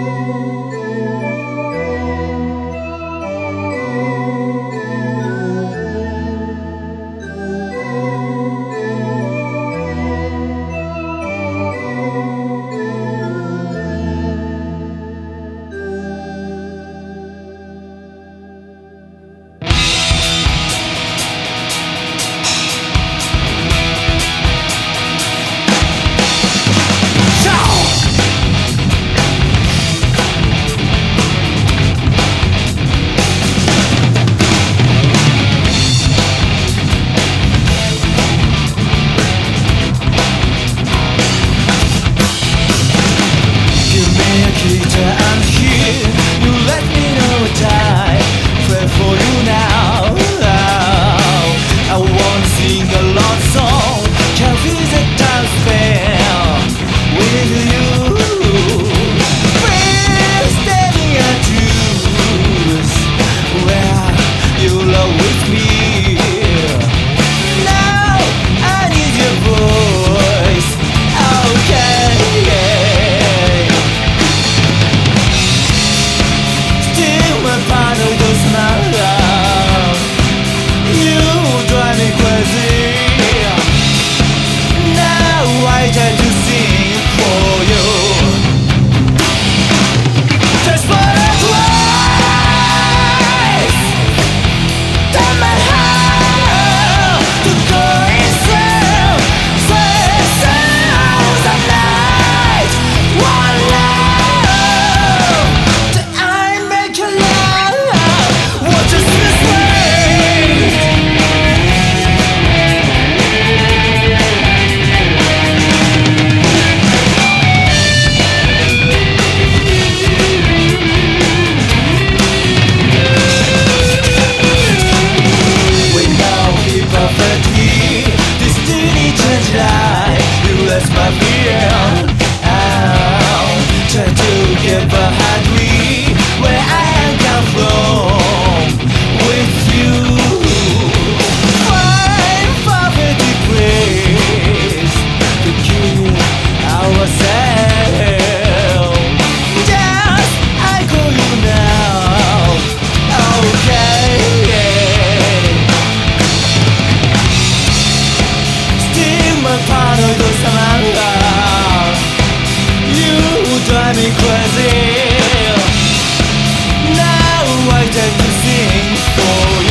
Música That's my fear. I'll try to me. Where I have come from. With you. Find far driving crazy Now I tend to for you